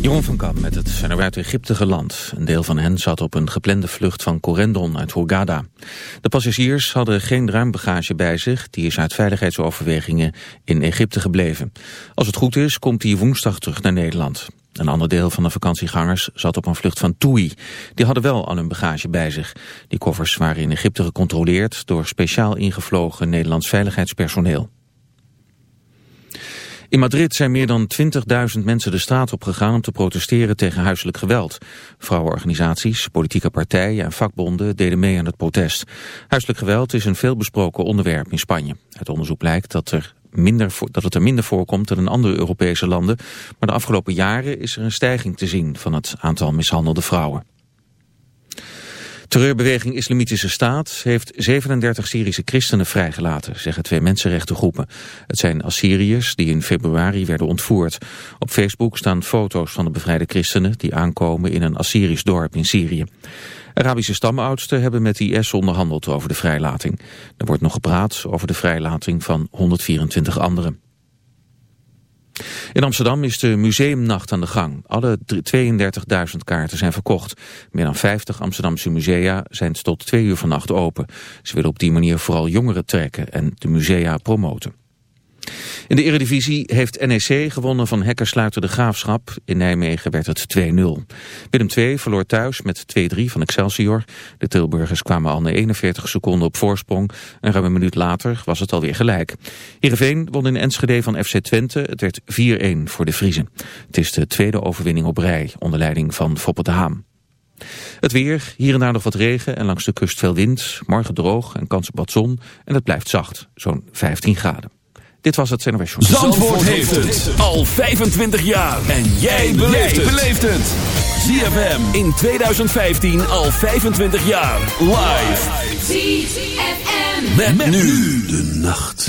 Jeroen van Kam met het uit Egypte geland. Een deel van hen zat op een geplande vlucht van Corendon uit Hurghada. De passagiers hadden geen ruim bagage bij zich. Die is uit veiligheidsoverwegingen in Egypte gebleven. Als het goed is, komt hij woensdag terug naar Nederland. Een ander deel van de vakantiegangers zat op een vlucht van Tui. Die hadden wel al hun bagage bij zich. Die koffers waren in Egypte gecontroleerd door speciaal ingevlogen Nederlands veiligheidspersoneel. In Madrid zijn meer dan 20.000 mensen de straat op gegaan om te protesteren tegen huiselijk geweld. Vrouwenorganisaties, politieke partijen en vakbonden deden mee aan het protest. Huiselijk geweld is een veelbesproken onderwerp in Spanje. Het onderzoek blijkt dat, er minder, dat het er minder voorkomt dan in andere Europese landen. Maar de afgelopen jaren is er een stijging te zien van het aantal mishandelde vrouwen. Terreurbeweging Islamitische Staat heeft 37 Syrische christenen vrijgelaten, zeggen twee mensenrechtengroepen. Het zijn Assyriërs die in februari werden ontvoerd. Op Facebook staan foto's van de bevrijde christenen die aankomen in een Assyrisch dorp in Syrië. Arabische stamoudsten hebben met IS onderhandeld over de vrijlating. Er wordt nog gepraat over de vrijlating van 124 anderen. In Amsterdam is de museumnacht aan de gang. Alle 32.000 kaarten zijn verkocht. Meer dan 50 Amsterdamse musea zijn tot twee uur vannacht open. Ze willen op die manier vooral jongeren trekken en de musea promoten. In de Eredivisie heeft NEC gewonnen van hekkersluiter de Graafschap. In Nijmegen werd het 2-0. Willem II verloor thuis met 2-3 van Excelsior. De Tilburgers kwamen al na 41 seconden op voorsprong. En ruim een minuut later was het alweer gelijk. Heerenveen won in Enschede van FC Twente. Het werd 4-1 voor de Vriezen. Het is de tweede overwinning op rij onder leiding van Foppe de Haan. Het weer, hier en daar nog wat regen en langs de kust veel wind. Morgen droog en kans op wat zon. En het blijft zacht, zo'n 15 graden. Dit was het CNRS Zandvoort, Zandvoort heeft het al 25 jaar. En jij beleeft het. ZFM in 2015 al 25 jaar. Live. ZFM. Met, met nu de nacht.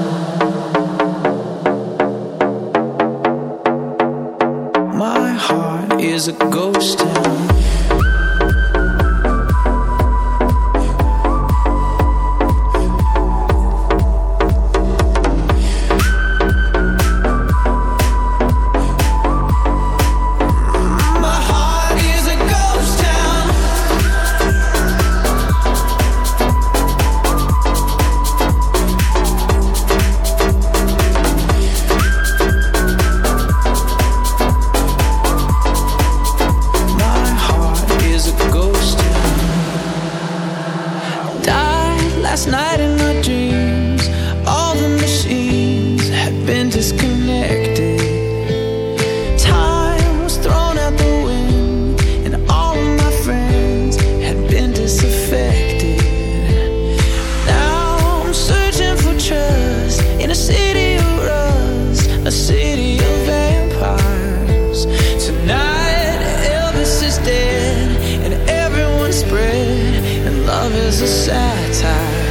is a satire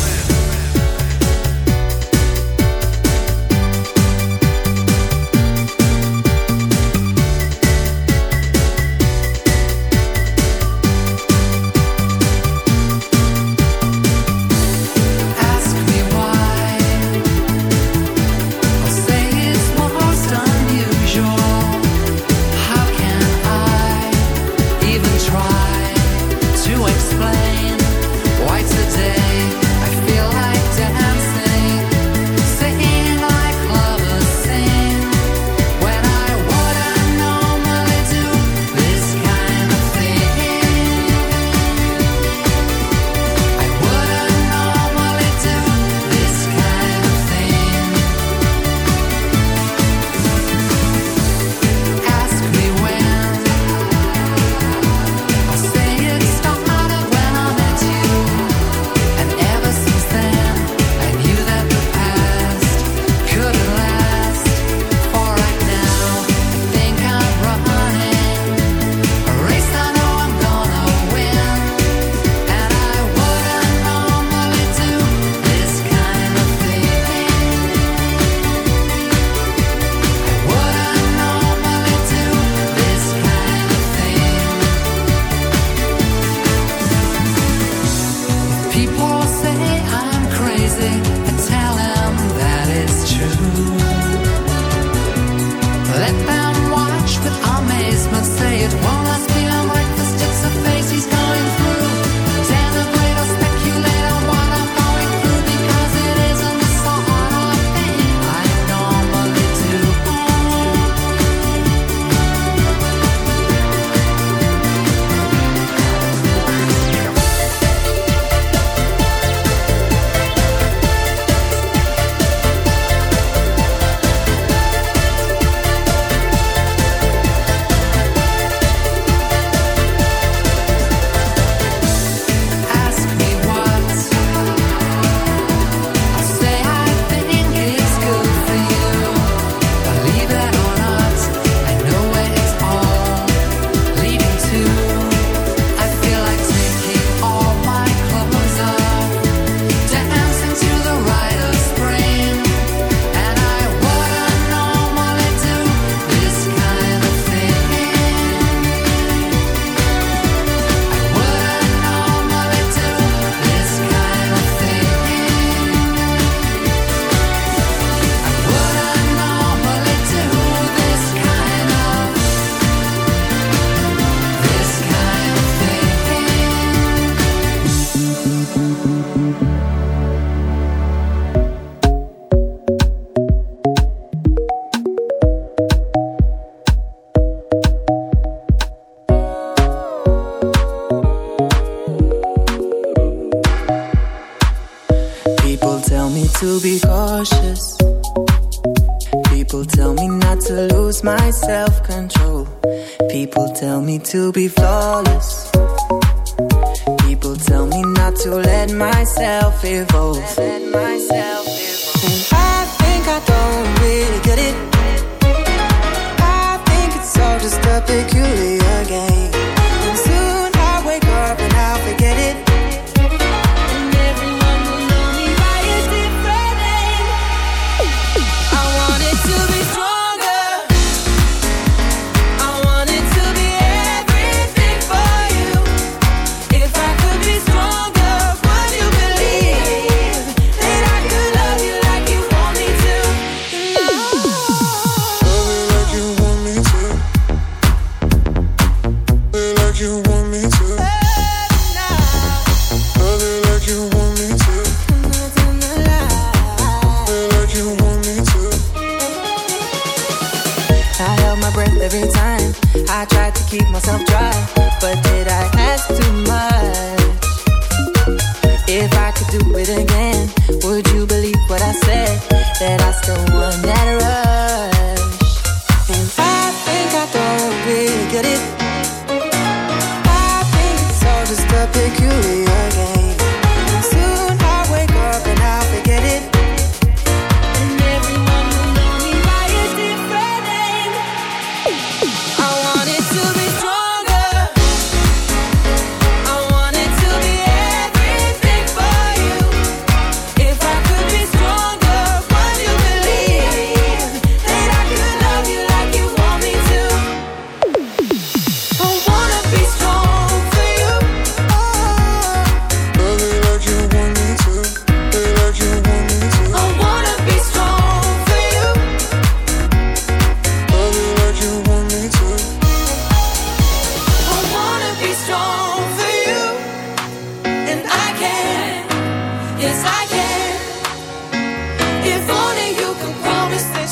to be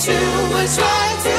you were to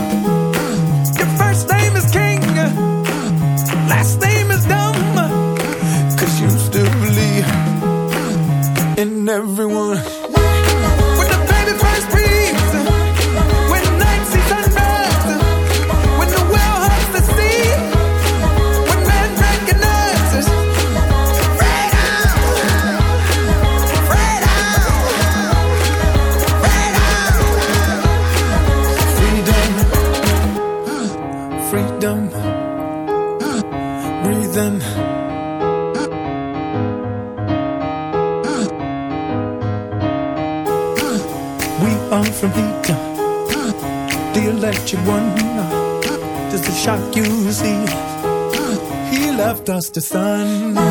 dust to sun.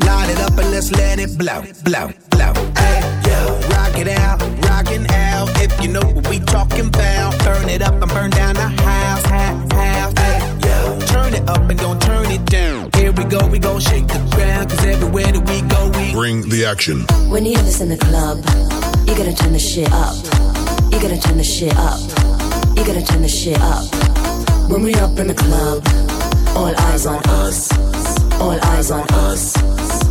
blow, blow, blow. Hey, yo, rock it out, rockin' out. If you know what we talking about, burn it up and burn down the house, house, house. Hey, yo, turn it up and don't turn it down. Here we go, we gon' shake the ground, cause everywhere that we go, we Bring the action. When you hear this in the club, you gotta turn the shit up. You gotta turn the shit up. You gotta turn the shit up. When we up in the club, all eyes on us. All eyes on us.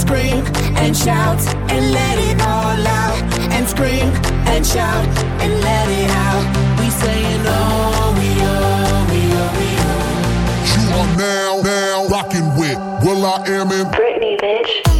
I wanna scream and shout and let it all out. And scream and shout and let it out. We saying oh, we oh, we oh, we oh. You are now, now rocking with Will I Am in Britney, bitch.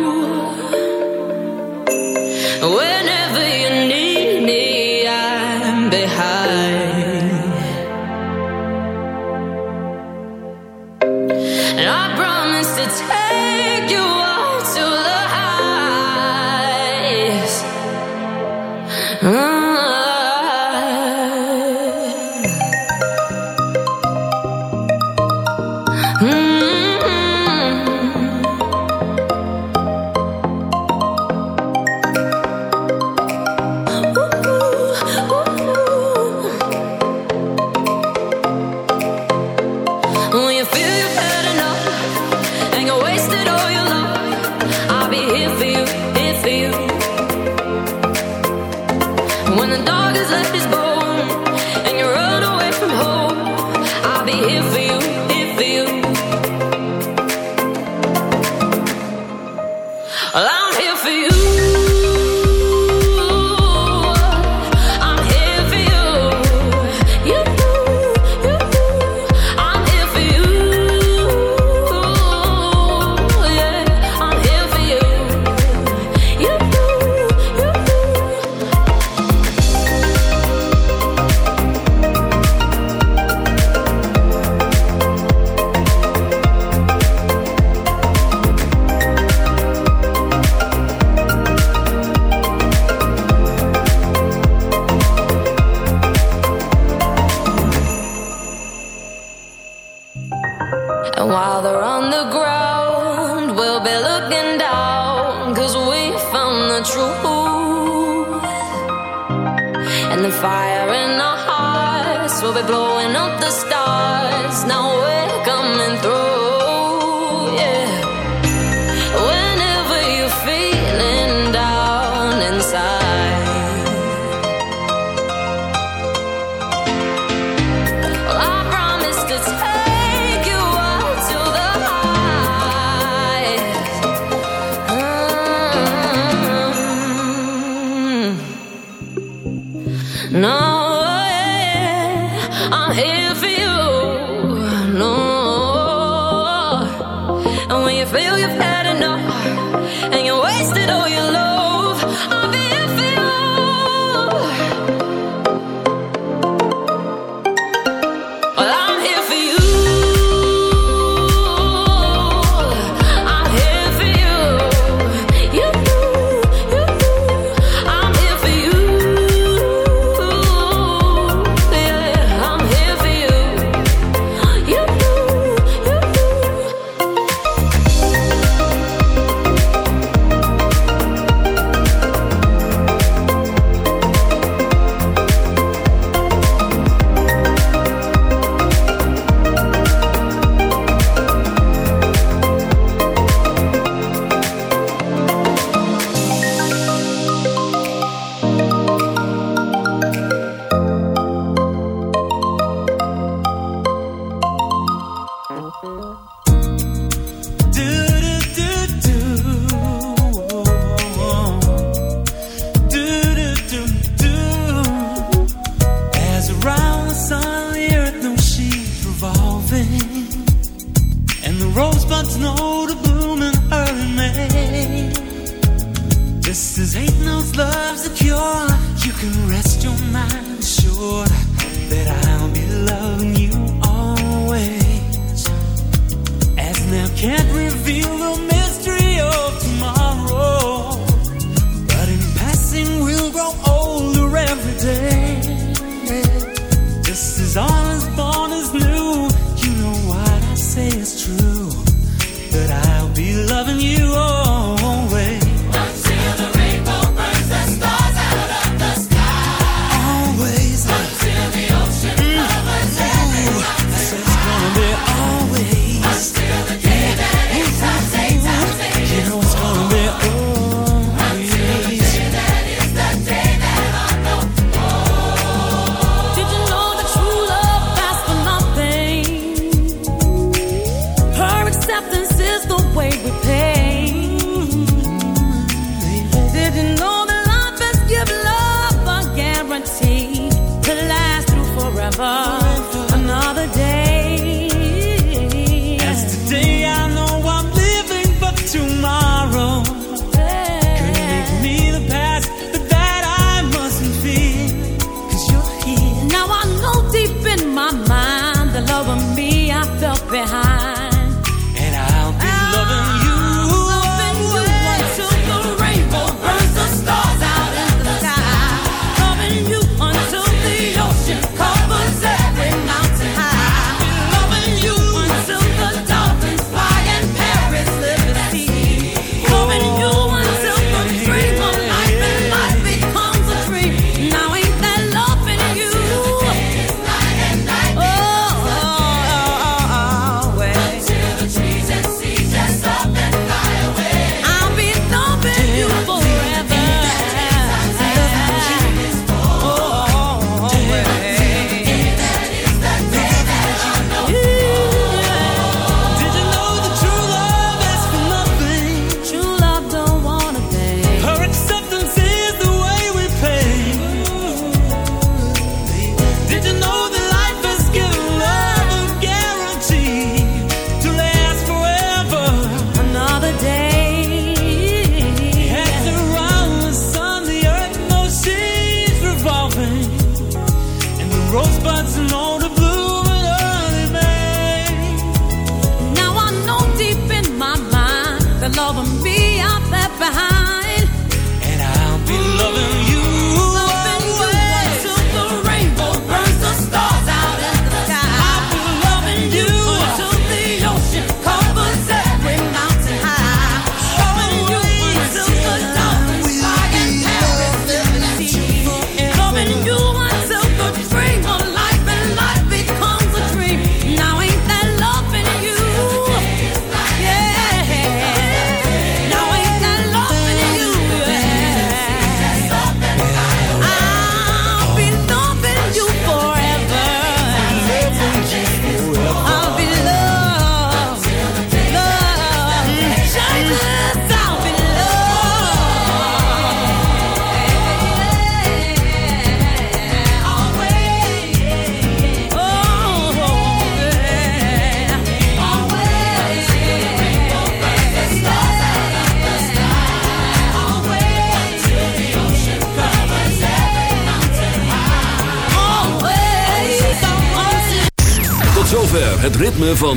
feel your